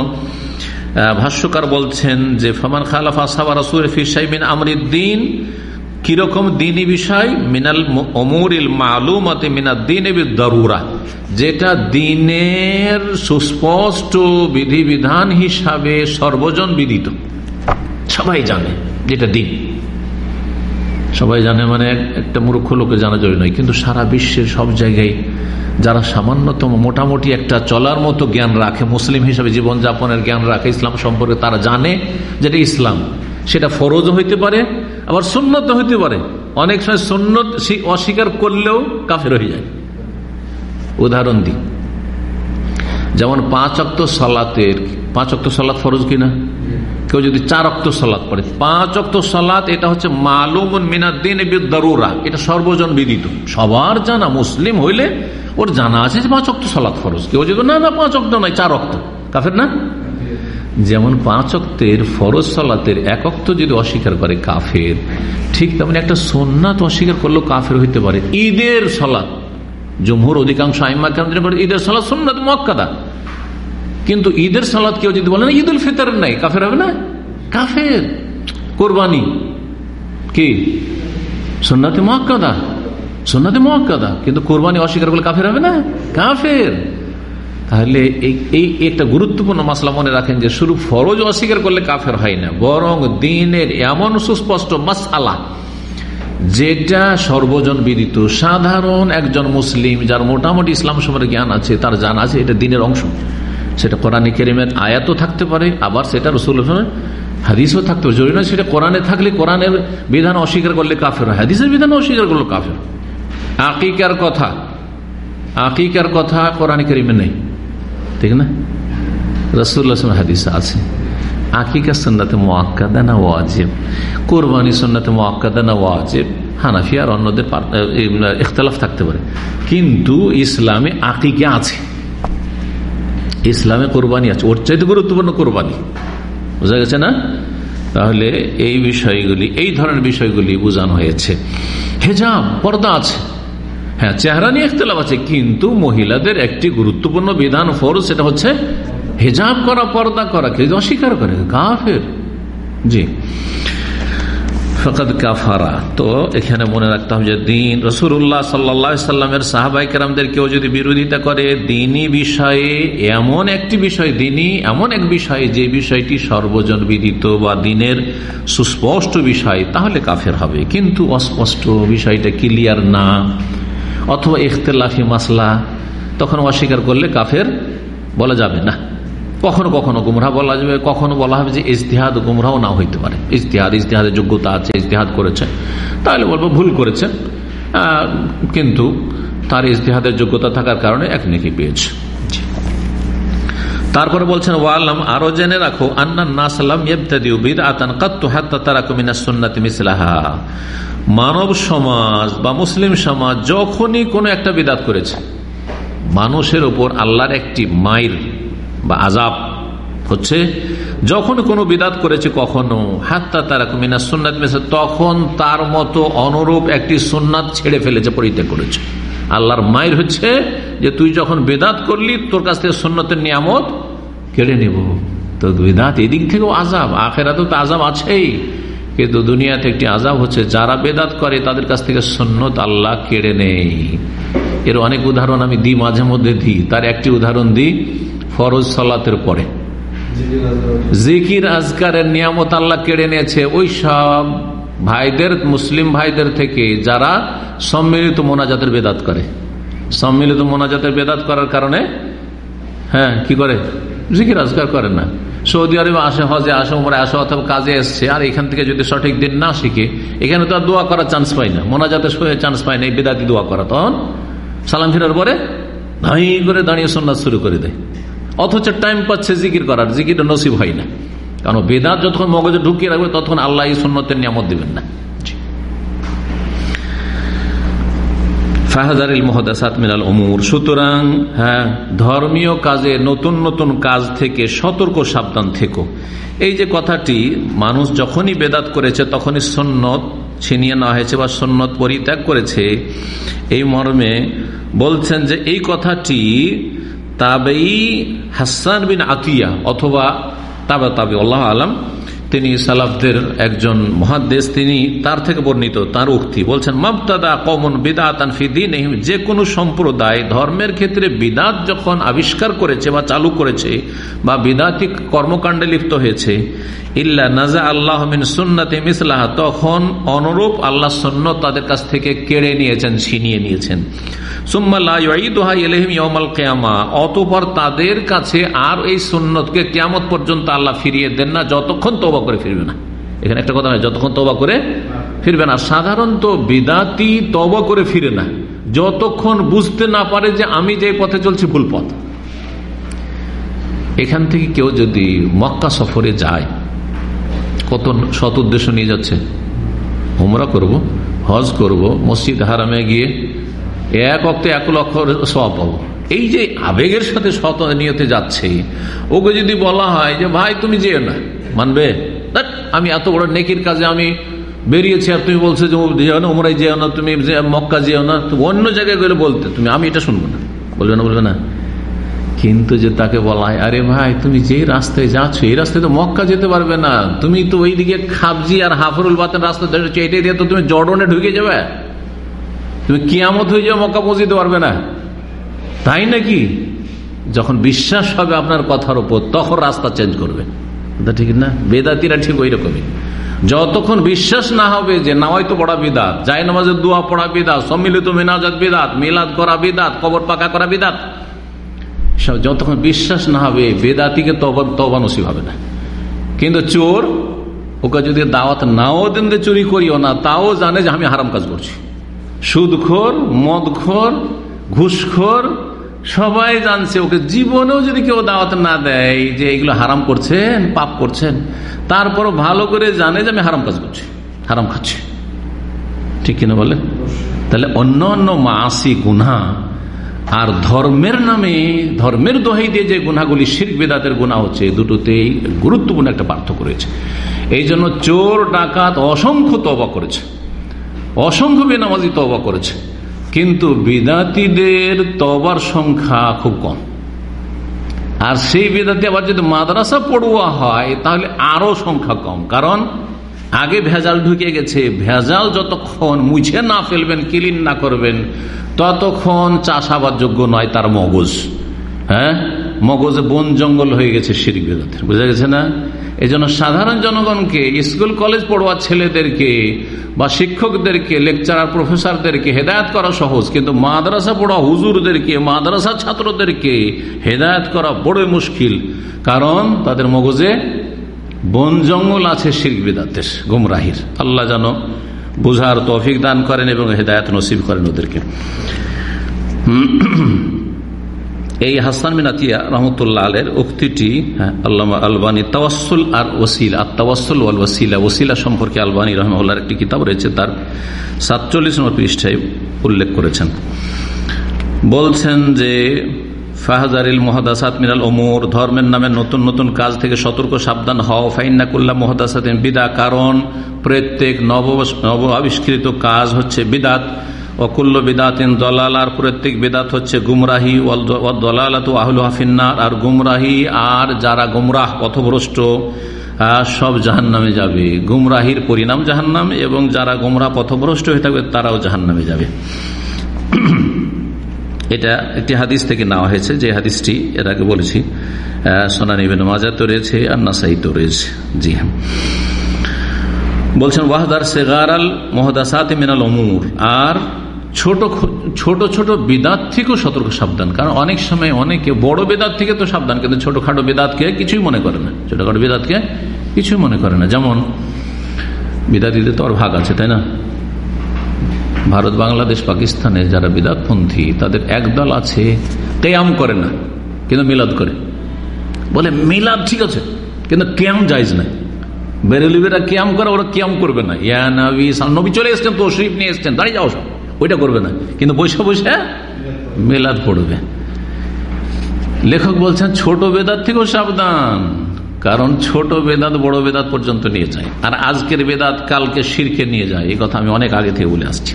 ভাষ্যকার বলছেন যে, ফমান খালাফা সাবা রসুল ফিসাইমিন আমরিদ্দিন কীরকম দিনী বিষয়? মিনাল অমুরিল মালুমতে মিনাদ্দিন দরুরা যেটা দিনের সুস্পষ্ট বিধিবিধান হিসাবে সর্বজন বিদিত। সবাই জানে যেটা দিন। সবাই জানে মানে একটা মূর্খ লোকে জানা জয় নয়, কিন্তু সারা বিশ্বের সব জায়গায় যারা সামান্যতম, মোটামুটি একটা চলার মতো জ্ঞান রাখে, মুসলিম হিসাবে জীবনযাপনের জ্ঞান রাখে, ইসলাম সম্পর্কে তারা জানে যেটা ইসলাম। সেটা ফরজ হইতে পারে আবার সুন্নত হইতে পারে। অনেক সময় সুন্নত অস্বীকার করলেও কাফের হয়ে যায়। উদাহরণ দিই। যেমন পাঁচ অক্ত সালাতের পাঁচ অক্ত সলাৎ ফরজ কিনা? কেউ যদি চার অক্ত সলাৎ পড়ে। পাঁচ অক্ত সলাৎ এটা হচ্ছে মালুম মিনাদ্দিন দরুরা এটা সর্বজন বিদিত। সবার জানা মুসলিম হইলে ওর জানা আছে যে পাঁচ অক্ত সলাৎ ফরজ। কেউ যদি না না, পাঁচ অক্ত নয়, চার অক্ত। কাফের না? যেমন পাঁচ অক্তের ফরজ সলাতের এক অক্ত যদি অস্বীকার করে কাফের, ঠিক তেমন একটা সোননাথ অস্বীকার করলেও কাফের হইতে পারে। ঈদের সলাৎ জমহুর অধিকাংশ আইমা কেন্দ্র ঈদের সলাৎ সোননাথ মক্কাদা কিন্তু ঈদের সালাদ কেউ যদি বলে না ঈদ উল ফিতর নাই, কাফের হবে না? কাফের। কোরবানি কি? সোনাতে মহাক্কাদা সোনাতে মহাক্কাদা কিন্তু কোরবানি অস্বীকার করলে কাফের হবে না? কাফের। তাহলে এই একটা গুরুত্বপূর্ণ মাসলা মনে রাখেন যে শুরু ফরজ অস্বীকার করলে কাফের হয় না, বরং দিনের এমন সুস্পষ্ট মাস আলা যেটা সর্বজন বিদিত। সাধারণ একজন মুসলিম যার মোটামুটি ইসলাম সম্পর্কে জ্ঞান আছে, তার জানা আছে, এটা দিনের অংশ। সেটা কোরআনে কেরিমের আয়াতও থাকতে পারে, আবার সেটা রসুল হাদিসও থাকতে পারে। জরুরি সেটা কোরআনে থাকলে কোরআনের বিধান অস্বীকার করলে কাফের হয়। হাদিসের বিধান অস্বীকার করলে কাফের আকিকার কথা আকিকার কথা কোরআনে কেরিমে নেই। ঠিক না? রসুল্লাহ হাদিস আছে। আকিকা সন্নাতে মোয়াক্কাদা না ওয়াজেব? কোরবানি সন্নাতে মোয়াক্কাদা না ওয়াজেব? হানাফি আর অন্যদের ইখতলাফ থাকতে পারে। কিন্তু ইসলামে আকিকে আছে। ইসলামে কোরবানি আছে। ওর চাইতে গুরুত্বপূর্ণ কোরবানি। বোঝা গেছে না? তাহলে এই বিষয়গুলি, এই ধরনের বিষয়গুলি বোঝানো হয়েছে। হেজাব, পর্দা আছে। হ্যাঁ চেহারা নিয়ে ইখতলাফ আছে, কিন্তু মহিলাদের একটি গুরুত্বপূর্ণ বিধান, ফরজ, সেটা হচ্ছে হেজাব করা, পর্দা করা, কেউ অস্বীকার করে কাফের জি। কাফারা। তো এখানে মনে যে, দিন কেউ যদি বিরোধিতা করে, দিনই বিষয়ে এমন একটি বিষয়, দিনই এমন এক বিষয়, যে বিষয়টি সর্বজন বিদিত বা দিনের সুস্পষ্ট বিষয়, তাহলে কাফের হবে। কিন্তু অস্পষ্ট বিষয়টা ক্লিয়ার না। অথবা ইখতলাফি মাসলা, তখন অস্বীকার করলে কাফের বলা যাবে না। কখনো কখনো গুমরা বলা যাবে, কখনো বলা হবে যে ইজতিহাদ গুমরাও না হইতে পারে। ইজতিহাদ, ইজতিহাদের যোগ্যতা আছে, ইজতিহাদ করেছে। তাহলে বলব ভুল করেছে কিন্তু তার ইজতিহাদের যোগ্যতা থাকার কারণে এক নেকি পেয়েছে। তারপরে বলছেন, ওয়ালাম, আরও জেনে রাখো মানব সমাজ বা মুসলিম সমাজ যখনই কোনো একটা বিদাত করেছে, মানুষের ওপর আল্লাহর একটি মাইর বা আজাব হচ্ছে। যখন কোনো বিদাত করেছে কখনো, হাত্তা তারা মিনা সুন্নাত মেসে তখন তার মতো অনুরূপ একটি সুন্নাত ছেড়ে ফেলেছে, পরিত্যাগ করেছে। আল্লাহর মায়ের হচ্ছে যে তুই যখন বেদাত করলি, তোর কাছ থেকে সুন্নতের নিয়ামত কেড়ে নেব। তো বেদাত এদিক থেকেও আজাব আখেরাতেও তো আজাব আছেই। কিন্তু দুনিয়াতে একটি আজাব হচ্ছে, যারা বেদাত করে তাদের কাছ থেকে সন্ন্যত আল্লাহ কেড়ে নেই এর অনেক উদাহরণ আমি দিই, মাঝে মধ্যে দিই। তার একটি উদাহরণ দিই, ফরজ সলাতের পরে। জিকির আজকারের নিয়ামত আল্লাহ কেড়ে নিয়েছে। ওই সব ভাইদের, মুসলিম ভাইদের থেকে যারা সম্মিলিত মোনাজাতের বেদাত করে। সম্মিলিত মোনাজাতের বেদাত করার কারণে হ্যাঁ কি করে? জিকির আজকার করে না। সৌদি আরবে আসে, হজে আসে, উমরে আসে অথবা কাজে এসছে, আর এখান থেকে যদি সঠিক দিন না শিখে, এখানে তো আর দোয়া করার চান্স পাই না। মোনাজাতে মোনাজাতের চান্স পাই না, এই বেদাতি দোয়া করা। তখন সালাম ফিরার পরে ধাই করে দাঁড়িয়ে সন্ন্যাস শুরু করে দেয়। অথচ টাইম পাচ্ছে জিকির করার জিকির নসিব হয় না। কারণ বেদাত যতক্ষণ মগজে ঢুকিয়ে রাখবে তখন আল্লাহ এই সন্ন্যতের নিয়ামত দিবেন না। সুতরাং হ্যাঁ ধর্মীয় কাজে নতুন নতুন কাজ থেকে সতর্ক, সাবধান থেকো। এই যে কথাটি, মানুষ যখনই বেদাত করেছে, তখনই সন্ন্যত ছিনিয়ে নেওয়া হয়েছে বা সন্ন্যত পরিত্যাগ করেছে। এই মর্মে বলছেন যে এই কথাটি তাবেই হাসান বিন আতিয়া অথবা তাবে তাবে, আল্লাহ আলম তিনি সালাফদের একজন মহাদেশ তিনি তার থেকে বর্ণিত, তার উক্তি। বলছেন মমতাদা কমন বিদাতান ফিদিন যে কোনো সম্প্রদায় ধর্মের ক্ষেত্রে বিদাত যখন আবিষ্কার করেছে বা চালু করেছে বা বিদাতিক কর্মকাণ্ডে লিপ্ত হয়েছে ইল্লা নাজা আল্লাহ মিন সুন্নাতে মিসলাহা, তখন অনুরূপ আল্লাহ সন্ন্যত তাদের কাছ থেকে কেড়ে নিয়েছেন, ছিনিয়ে নিয়েছেন। অতপর তাদের কাছে আর এই সুন্নতকে কেমত পর্যন্ত আল্লাহ ফিরিয়ে দেন না, যতক্ষণ তোবা করে ফিরবে না। এখানে একটা কথা নয়, যতক্ষণ তোবা করে ফিরবে না। সাধারণত বিদাতি তবা করে ফিরে না। যতক্ষণ বুঝতে না পারে যে আমি যে পথে চলছি, ভুল পথ। এখান থেকে কেউ যদি মক্কা সফরে যায় কত সৎ উদ্দেশ্য নিয়ে যাচ্ছে? হুমরা করব, হজ করব, মসজিদ হারামে গিয়ে এক অক্তে এক লক্ষ সব পাবো। এই যে আবেগের সাথে শত নিয়তে যাচ্ছে, ওকে যদি বলা হয় যে, ভাই, তুমি যেও না। মানবে? আমি এত বড় নেকির কাজে আমি বেরিয়েছি আর তুমি বলছো যে যেও না ওমরাই যেও না, তুমি মক্কা যেও না। অন্য জায়গায় গেলে বলতে, তুমি, আমি এটা শুনব না। বলবে না বলবে না? কিন্তু যে তাকে বলা হয় আরে ভাই, তুমি যে রাস্তায় যাচ্ছ, এই রাস্তায় তো মক্কা যেতে পারবে না। তুমি তো ওইদিকে খাবজি আর হাফরুল বাতের রাস্তা এটাই দিয়ে তো তুমি জর্ডনে ঢুকে যাবে। তুমি কিয়ামত হয়ে যাবে, মক্কা পৌঁছতে পারবে না। তাই নাকি? যখন বিশ্বাস হবে আপনার কথার উপর, তখন রাস্তা চেঞ্জ করবে। ঠিক না? বেদাতিরা ঠিক ওই রকমই যতক্ষণ বিশ্বাস না হবে যে নাওয়াই তো পড়া বিদাত। যাই নামাজের দোয়া পড়া বিদাত, সম্মিলিত মিনাজাত বিদাত, মিলাদ করা বিদাত, কবর পাকা করা বিদাত। যতক্ষণ বিশ্বাস না হবে, বেদাতিকে তবা নসিব হবে না। কিন্তু চোর, ওকে যদি দাওয়াত নাও দেন চুরি করিও না, তাও জানে যে আমি হারাম কাজ করছি। সুদখোর, মদখোর, ঘুষখোর, সবাই জানছে, ওকে জীবনেও যদি কেউ দাওয়াত না দেয় যে এগুলো হারাম করছেন, পাপ করছেন তারপর ভালো করে জানে যে আমি হারাম কাজ করছি, হারাম খাচ্ছি। ঠিক কিনা বলে? তাহলে অন্য অন্য মাসি গুনা আর ধর্মের নামে, ধর্মের দোহাই দিয়ে যে গুনাগুলি শির বেদাতের গুণা হচ্ছে দুটোতেই গুরুত্বপূর্ণ একটা পার্থক্য রয়েছে। এই জন্য চোর, ডাকাত, অসংখ্য তবা করেছে। অসংখ্য বেনামাজি তবা করেছে। কিন্তু বিদাতিদের তবার সংখ্যা খুব কম। আর সেই বিদাতি আবার যদি মাদ্রাসা পড়ুয়া হয়, তাহলে আরও সংখ্যা কম। কারণ আগে ভেজাল ঢুকে গেছে, ভেজাল যতক্ষণ মুছে না ফেলবেন ক্লিন না করবেন, ততক্ষণ চাষাবাদ যোগ্য নয় তার মগজ। হ্যাঁ? মগজে বন জঙ্গল হয়ে গেছে শিরিক বেদাতের। বোঝা গেছে না? এই সাধারণ জনগণকে, স্কুল, কলেজ পড়ুয়া ছেলেদেরকে বা শিক্ষকদেরকে, লেকচারার প্রফেসরদেরকে হেদায়ত করা সহজ, কিন্তু মাদ্রাসা পড়া হুজুরদেরকে, মাদ্রাসা ছাত্রদেরকে হেদায়ত করা বড় মুশকিল, কারণ তাদের মগজে বন জঙ্গল আছে শিল্প বেদাতের গুমরাহির। আল্লাহ যেন বুঝার তৌফিক দান করেন এবং হেদায়ত নসিব করেন ওদেরকে। এই হাসান মিনাতিয়া রহমতুল্লাহ আলের উক্তিটি হ্যাঁ, আলবানী তাওয়াসুল আর ওসিলা আর তাওয়াসুল ওয়াল ওসিলা ওসিলা সম্পর্কে আলবানী রহমুল্লাহর একটি কিতাব রয়েছে তার সাতচল্লিশ নম্বর পৃষ্ঠায় উল্লেখ করেছেন। বলছেন যে ফাহাজারিল মহাদাসাত মিনাল ওমর ধর্মের নামে নতুন নতুন কাজ থেকে সতর্ক, সাবধান হও। ফাইন্নাকুল্লাহ মহাদাসাত বিদা, কারণ প্রত্যেক নব নব আবিষ্কৃত কাজ হচ্ছে বিদাত। অকুল্ল বিদাতিন দলাল, আর প্রত্যেক বেদাত হচ্ছে গুমরাহি। দলালাত আহুল হাফিন্নার আর গুমরাহি আর যারা গুমরাহ, পথভ্রষ্ট সব জাহান নামে যাবে। গুমরাহির পরিণাম জাহান্নাম, এবং যারা গুমরাহ, পথভ্রষ্ট হয়ে থাকবে, তারাও জাহান নামে যাবে। এটা একটি হাদিস থেকে নেওয়া হয়েছে, যে হাদিসটি এর আগে বলেছি। সোনানি বেন মাজা তো রয়েছে, আর নাসাই তো রয়েছে। জি হ্যাঁ। বলছেন, ওয়াহদার সেগার আল মোহদাসাত মিনাল অমুর আর ছোট ছোট ছোট বেদাত থেকেও সতর্ক সাবধান। কারণ অনেক সময় অনেকে বড় বেদাত থেকে তো সাবধান, কিন্তু ছোটখাটো বেদাতকে কিছুই মনে করে না। ছোটখাটো বেদাতকে কিছুই মনে করে না। যেমন, বিদাতিদের তো আর ভাগ আছে, তাই না? ভারত, বাংলাদেশ পাকিস্তানে যারা বিদাতপন্থী, তাদের একদল আছে, কেয়াম করে না, কিন্তু মিলাদ করে। বলে, মিলাদ ঠিক আছে, কিন্তু কেয়াম যাইজ না বেরেলিবেরা কেয়াম করে, ওরা কেয়াম করবে না। ইয়া নবী নবী চলে এসছেন তো শরীফ নিয়ে এসছেন, দাঁড়িয়ে যাও সব, ওইটা করবে না। কিন্তু বৈশা বৈশা মেলাদ পড়বে। লেখক বলছেন, ছোট বেদার থেকেও সাবধান। কারণ ছোট বেদাত বড় বেদাত পর্যন্ত নিয়ে যায়। আর আজকের বেদাত কালকে শিরকে নিয়ে যায়, এই কথা আমি অনেক আগে থেকে বলে আসছি।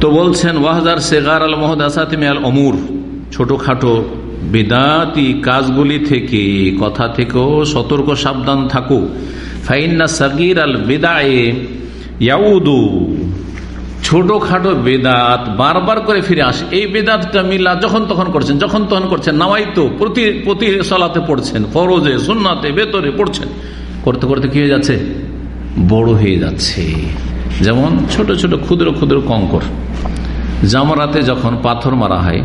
তো বলছেন, ওয়াহাদার শেগার আল মোহাম্মদ আল অমুর। ছোটখাটো বেদাতি কাজগুলি থেকে, কথা থেকেও সতর্ক সাবধান থাকো। ফাইন্না সাকির আল বেদায়ে ইয়াউদু ছোটখাটো বেদাত বারবার করে ফিরে আসে। এই বেদাতটা মিল্লা যখন তখন করছেন, যখন তখন করছেন, নামাই তো প্রতি প্রতি সলাতে পড়ছেন, ফরজে, সুন্নাতে বেতরে পড়ছেন। করতে করতে কি হয়ে যাচ্ছে? বড় হয়ে যাচ্ছে। যেমন ছোট ছোট ক্ষুদ্র ক্ষুদ্র কঙ্কর। জামরাতে যখন পাথর মারা হয়,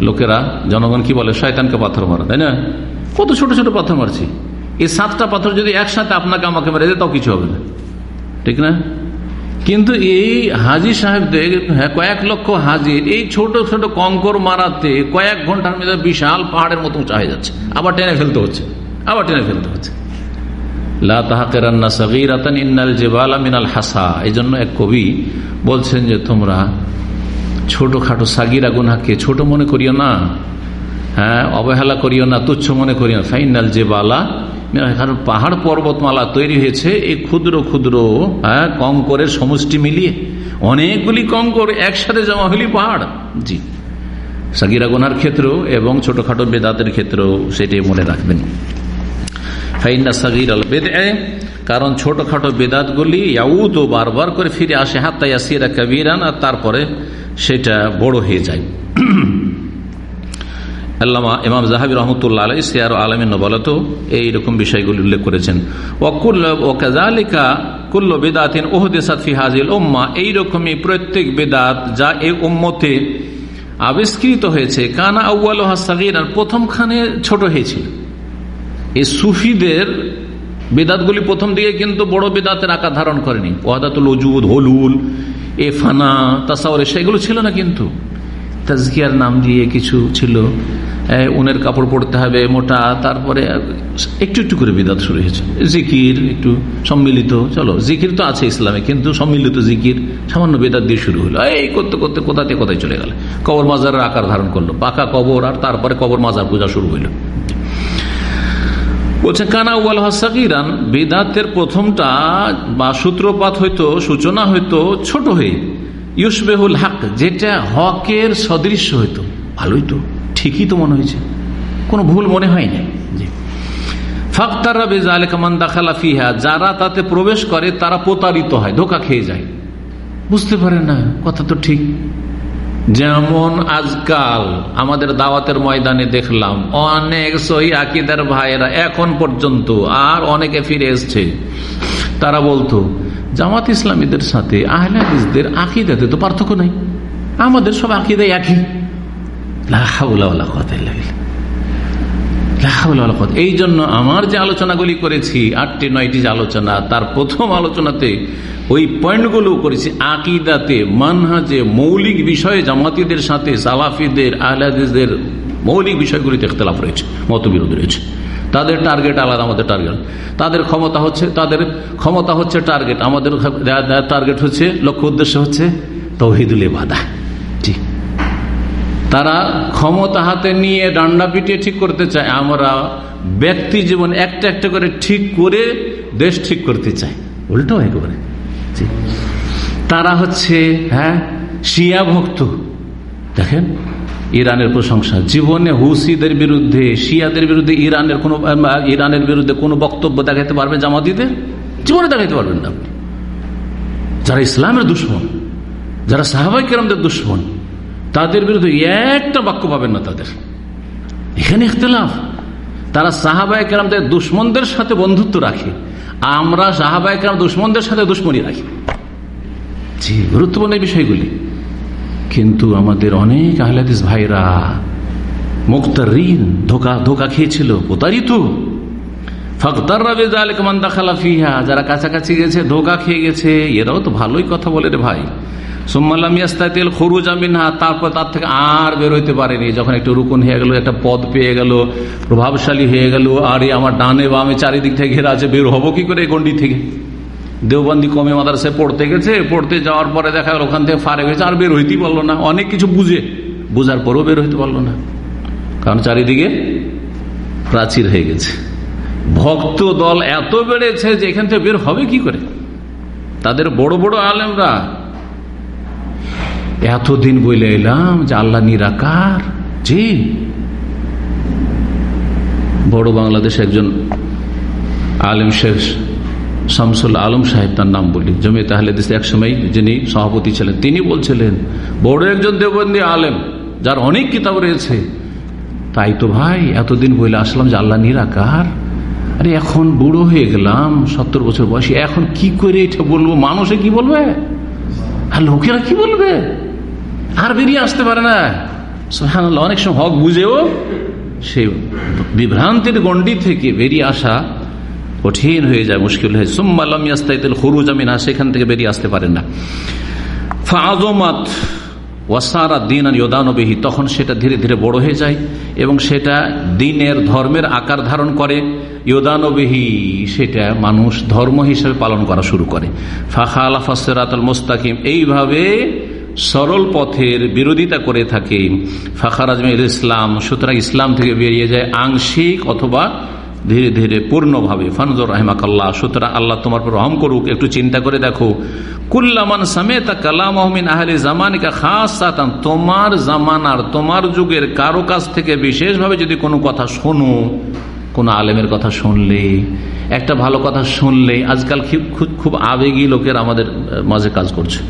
লোকেরা, জনগণ কি বলে? শয়তানকে পাথর মারা, তাই না? কত ছোট ছোট পাথর মারছি। এই সাতটা পাথর যদি একসাথে আপনাকে আমাকে মেরে দেয়, তাও কিছু হবে না। ঠিক না? কিন্তু এই হাজি সাহেবদের হ্যাঁ কয়েক লক্ষ হাজির এই ছোট ছোট কঙ্কর মারাতে কয়েক ঘণ্টার মধ্যে বিশাল পাহাড়ের মতো উঁচা হয়ে যাচ্ছে। আবার টেনে ফেলতে হচ্ছে, আবার টেনে ফেলতে হচ্ছে। এই জন্য এক কবি বলছেন যে, তোমরা সাগিরা মনে করিও না হ্যাঁ অবহেলা করিও না, তুচ্ছ মনে করিও ফাইনাল যে বালা কারণ পাহাড় পর্বতমালা তৈরি হয়েছে, এই ক্ষুদ্র ক্ষুদ্র হ্যাঁ কঙ্করের সমষ্টি মিলিয়ে। অনেকগুলি কঙ্কর একসাথে জমা হলি পাহাড়। জি। সাকিরা গোনার ক্ষেত্রেও এবং ছোটখাটো বেদাতের ক্ষেত্রেও সেটাই মনে রাখবেন। কারণ ছোটখাটো বেদাতগুলি ইয়াউদ বারবার করে ফিরে আসে হাত্তাই আসিরা কবিরান, আর তারপরে সেটা বড় হয়ে যায়। আল্লামা ইমাম জাহাবি রহমতুল্লাহ আলাই সিয়ার আলমিন নবলতো এইরকম বিষয়গুলি উল্লেখ করেছেন। ওকালিকা কুল্ল বেদাতিন ওহদেসাদ হাজিল ওম্মা এইরকমই প্রত্যেক বেদাত যা এই উম্মতে আবিষ্কৃত হয়েছে, কানা আউ্ল হাসাগির প্রথমখানে ছোট হয়েছিল। এই সুফিদের বেদাতগুলি প্রথম দিকে কিন্তু বড় বেদাতের আকার ধারণ করেনি। ওয়াদাতুল ওজুদ, হলুল, এ ফানা তাসাওরে সেগুলো ছিল না কিন্তু। তাজকিয়ার নাম দিয়ে কিছু ছিল। উনের কাপড় পরতে হবে, মোটা, তারপরে একটু একটু করে বিদাত শুরু হয়েছে। জিকির একটু সম্মিলিত, চলো, জিকির তো আছে ইসলামে, কিন্তু সম্মিলিত জিকির সামান্য বেদাত দিয়ে শুরু হলো। এই করতে করতে কোথাতে কোথায় চলে গেল? কবর মাজারের আকার ধারণ করল, পাকা কবর, আর তারপরে কবর মাজার পূজা শুরু হইল। বলছে, কানা ওয়াল হাসাকিরান বেদাতের প্রথমটা বা সূত্রপাত হইতো, সূচনা হইতো ছোট হয়ে। ইউসবেহুল হাক, যেটা হকের সদৃশ্য হইতো। ভালোই তো, ঠিকই তো মনে হয়েছে। কোনো ভুল মনে হয়নি। ফিহা, যারা তাতে প্রবেশ করে, তারা প্রতারিত হয়, ধোকা খেয়ে যায়। বুঝতে পারে না, কথা তো ঠিক। যেমন আজকাল আমাদের দাওয়াতের ময়দানে দেখলাম, অনেক সহি আকিদার ভাইয়েরা এখন পর্যন্ত, আর অনেকে ফিরে এসছে। তারা বলতো জামাত ইসলামীদের সাথে আহলাদিসদের আকিদাতে তো পার্থক্য নাই। আমাদের সব আকিদাই একই। এই জন্য আমার যে আলোচনাগুলি করেছি, আটটি নয়টি যে আলোচনা, তার প্রথম আলোচনাতে ওই পয়েন্টগুলো করেছি, আকিদাতে, মানহাজে, মৌলিক বিষয়ে জামাতিদের সাথে সালাফিদের, আহলাদিসদের মৌলিক বিষয়গুলিতে ইখতলাফ রয়েছে, মতবিরোধ রয়েছে। তাদের টার্গেট আলাদা, আমাদের টার্গেট তাদের ক্ষমতা হচ্ছে, তাদের ক্ষমতা হচ্ছে টার্গেট আমাদের টার্গেট হচ্ছে, লক্ষ্য উদ্দেশ্য হচ্ছে তৌহিদুল বাধা জি। তারা ক্ষমতা হাতে নিয়ে ডান্ডা পিটিয়ে ঠিক করতে চায়। আমরা ব্যক্তি জীবন একটা একটা করে ঠিক করে দেশ ঠিক করতে চাই। উল্টো একেবারে। তারা হচ্ছে হ্যাঁ শিয়া ভক্ত দেখেন ইরানের প্রশংসা। জীবনে হুসিদের বিরুদ্ধে, শিয়াদের বিরুদ্ধে, ইরানের কোন ইরানের বিরুদ্ধে কোনো বক্তব্য দেখাতে পারবে জামাতিদের? জীবনে দেখাতে পারবেন না আপনি। যারা ইসলামের দুশ্মন, যারা সাহাবাই কেরামদের দুশ্মন, তাদের বিরুদ্ধে একটা বাক্য পাবেন না তাদের। এখানে ইখতলাফ। তারা সাহাবাই কেরামদের দুশ্মনদের সাথে বন্ধুত্ব রাখে। আমরা সাহাবাই কেরাম দুশ্মনদের সাথে দুশ্মনী রাখি। জি, গুরুত্বপূর্ণ বিষয়গুলি। কিন্তু আমাদের অনেক আহলাদিস ভাইরা মুক্তার ঋণ ধোকা ধোকা খেয়েছিল। প্রতারিত। যারা কাছাকাছি গেছে ধোকা খেয়ে গেছে। এরাও তো ভালোই কথা বলে রে ভাই। তারপর তার থেকে আর বের হইতে পারেনি। যখন একটু রুকুন হয়ে গেল, একটা পদ পেয়ে গেল, প্রভাবশালী হয়ে গেল, আর আমার ডানে বা আমি চারিদিক থেকে ঘেরা আছে, বের হব কি করে গন্ডি থেকে? দেওবন্দি কমে মাদ্রাসায় পড়তে গেছে, পড়তে যাওয়ার পরে দেখা গেল ওখান থেকে ফারে হয়েছে, আর বের হইতেই পারল না। অনেক কিছু বুঝে। বুঝার পরেও বের হইতে পারল না। কারণ চারিদিকে প্রাচীর হয়ে গেছে। ভক্ত দল এত বেড়েছে যে এখান থেকে বের হবে কি করে? তাদের বড় বড় আলেমরা এতদিন বলে এলাম যে আল্লাহ নিরাকার। জি। বড় বাংলাদেশ একজন আলেম শেখ শামসুল আলম সাহেব তার নাম বলি। জমি তাহলে এক সময় যিনি সভাপতি ছিলেন, তিনি বলছিলেন, বড় একজন দেবন্দী আলেম, যার অনেক কিতাব রয়েছে। তাই তো ভাই, এতদিন বলে আসলাম যে আল্লাহ নিরাকার। আরে এখন বুড়ো হয়ে গেলাম, সত্তর বছর বয়সে, এখন কি করে এটা বলব? মানুষে কি বলবে? আর লোকেরা কি বলবে? আর বেরিয়ে আসতে পারে না। হ্যাঁ অনেক সময় হক বুঝেও সে বিভ্রান্তির গণ্ডি থেকে বেরিয়ে আসা কঠিন হয়ে যায়, মুশকিল হয়ে সুম্মালাম ইয়াস্তাইতুল খুরুজ আমিনা সেখান থেকে বেরিয়ে আসতে পারেন না। ফাজমাত ওয়াসারা দিন আর ইয়োদানবেহি তখন সেটা ধীরে ধীরে বড় হয়ে যায় এবং সেটা দিনের ধর্মের আকার ধারণ করে। ইয়োদানবেহি সেটা মানুষ ধর্ম হিসেবে পালন করা শুরু করে। ফাখা আলা ফাসরাতুল মুস্তাকিম, এইভাবে সরল পথের বিরোধিতা করে থাকে। ফাখার আজমের ইসলাম, সুতরাং ইসলাম থেকে বেরিয়ে যায় আংশিক অথবা ধীরে ধীরে পূর্ণভাবে, ফানজর রাহমাকাল্লাহ, সুতরাং আল্লাহ তোমার পর রহম করুক, একটু চিন্তা করে দেখো। কুল্লামান সামেতা কালাম আহমিন আহলে জামানিকা খাস তোমার জামানার তোমার যুগের কারও কাছ থেকে বিশেষভাবে যদি কোনো কথা শোনো, কোন আলেমের কথা শুনলে, একটা ভালো কথা শুনলে, আজকাল খুব খুব আবেগী লোকের আমাদের মাঝে কাজ করছে।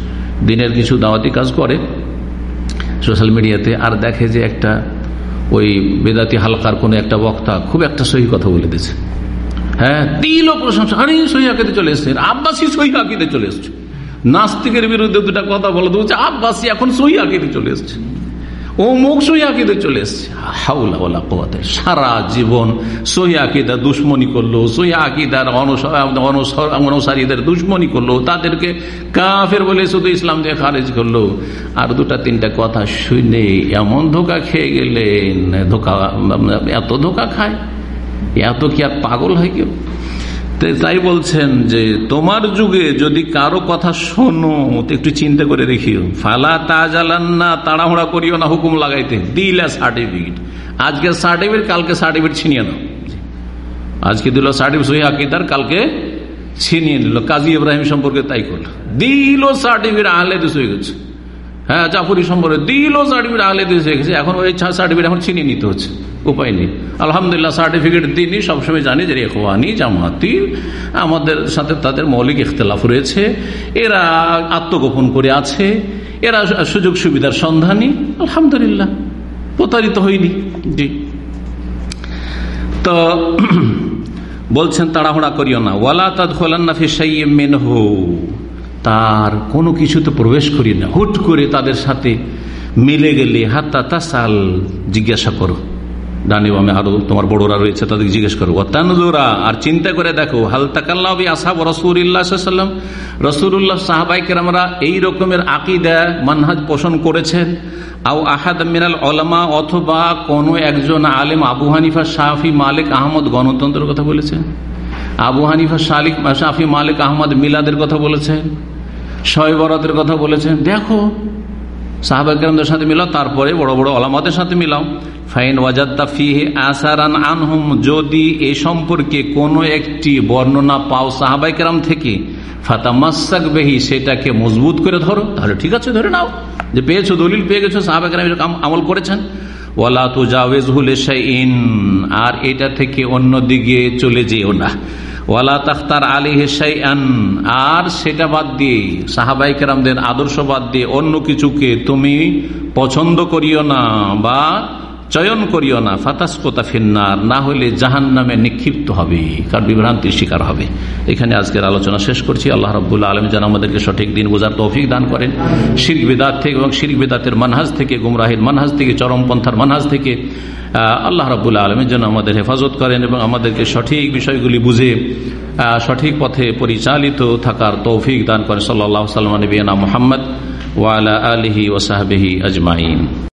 দিনের কিছু দাওয়াতি কাজ করে, সোশ্যাল মিডিয়াতে, আর দেখে যে একটা ওই বেদাতি হালকার কোন একটা বক্তা খুব একটা সহি কথা বলে দিয়েছে। হ্যাঁ তিল প্রশংসা, আরে সহি আঁকিতে চলে এসছে, আব্বাসী সহি আঁকিতে চলে এসছে। নাস্তিকের বিরুদ্ধে দুটা কথা বলে দিচ্ছে আব্বাসী এখন সহি আঁকিতে চলে এসছে। মুখ সহি আকিদে চলে এসছে। হাউলা কোয়াতে সারা জীবন সহি আকিদা দুশ্মনী করল, সহি আকিদার অনুসারীদের দুশ্মনী করল, তাদেরকে কাফের বলে শুধু ইসলাম দিয়ে খারেজ করল। আর দুটা তিনটা কথা শুনে এমন ধোকা খেয়ে গেলেন, ধোকা এত ধোকা খায়? এত কি আর পাগল হয় কেউ? তাই বলছেন যে তোমার যুগে যদি কারও কথা শোনো একটু চিন্তা করে দেখিও। ফালা তাজালান না তাড়াহুড়া করিও না হুকুম লাগাইতে। দিলা সার্টিফিকেট। আজকে সার্টিফিকেট, কালকে সার্টিফিকেট ছিনিয়ে নাও। আজকে দিল সার্টিফিকেট, সহি কালকে ছিনিয়ে নিল। কাজী ইব্রাহিম সম্পর্কে তাই করল দিল সার্টিফিকেট, আহলে দেশ হয়ে গেছে। হ্যাঁ জাফরি সম্পর্কে দিল সার্টিফিকেট দেশ হয়ে গেছে এখন ওই সার্টিফিকেট এখন ছিনিয়ে নিতে হচ্ছে, উপায় নেই। আলহামদুলিল্লাহ সার্টিফিকেট দিনই সবসময় জানি যে রেখোয়ানি জামাতি আমাদের সাথে তাদের মৌলিক ইখতলাফ রয়েছে, এরা আত্মগোপন করে আছে, এরা সুযোগ সুবিধার সন্ধানী, আলহামদুলিল্লাহ, প্রতারিত হয়নি জি। তো, বলছেন, তাড়াহুড়া করিও না। ওয়ালা তাদ খোলান্না ফিসাইমেন হো তার কোনো কিছুতে প্রবেশ করি না। হুট করে তাদের সাথে মিলে গেলে হাত্তা তাসাল জিজ্ঞাসা করো। ডানি বামে আরও তোমার বড়রা রয়েছে তাদেরকে জিজ্ঞেস করো। অত্যানুরা আর চিন্তা করে দেখো হালতাকাল্লাহ আসাব রসুল্লাহাম রসুল্লাহ সাহাবাই কেরামরা এই রকমের আকিদা, মানহাজ পোষণ করেছেন। আও আহাদ মিনাল অলমা অথবা কোন একজন আলেম আবু হানিফা শাহি মালিক আহমদ গণতন্ত্রের কথা বলেছেন। আবু হানিফা শালিক, শাফি মালিক আহমদ মিলাদের কথা বলেছেন। শয়বরতের কথা বলেছেন, দেখো সাহাবাগের সাথে মিলাও, তারপরে বড় বড় আলামাদের সাথে মিলাও। ফাইন ওয়াজাদ্দা ফিহে আসারান আনহুম, যদি এ সম্পর্কে কোনো একটি বর্ণনা পাও সাহাবাই কেরাম থেকে ফাতামাসাক বেহি, সেটাকে মজবুত করে ধরো, তাহলে ঠিক আছে, ধরে নাও। যে পেয়েছ, দলিল পেয়ে গেছো সাহাবাই কেরাম আমল করেছেন। ওয়ালা তু জাওয়েজহুল ইন আর এটা থেকে অন্য দিকে চলে যেও না। ওয়ালা তাখতার আলী হেসাই আর সেটা বাদ দিয়ে, সাহাবাই কেরামদের আদর্শ বাদ দিয়ে অন্য কিছুকে তুমি পছন্দ করিও না বা চয়ন করিও না, ফাতাসকোতা ফিন্নার, না হলে জাহান নামে নিক্ষিপ্ত হবে কার বিভ্রান্তির শিকার হবে। এখানে আজকের আলোচনা শেষ করছি। আল্লাহ রবুল্লা আলম যেন আমাদেরকে সঠিক দিন বোঝার তৌফিক দান করেন। শির বেদাত থেকে এবং শির বেদাতের মানহাজ থেকে, গুমরাহির মানহাজ থেকে চরমপন্থার মানহাজ থেকে আল্লাহ রবুল্লা আলমের জন্য আমাদের হেফাজত করেন এবং আমাদেরকে সঠিক বিষয়গুলি বুঝে সঠিক পথে পরিচালিত থাকার তৌফিক দান করেন। সাল্লাহ সাল্লাম, নবীনা মোহাম্মদ ওয়ালা আলহি ওসাহাবিহি আজমাইন।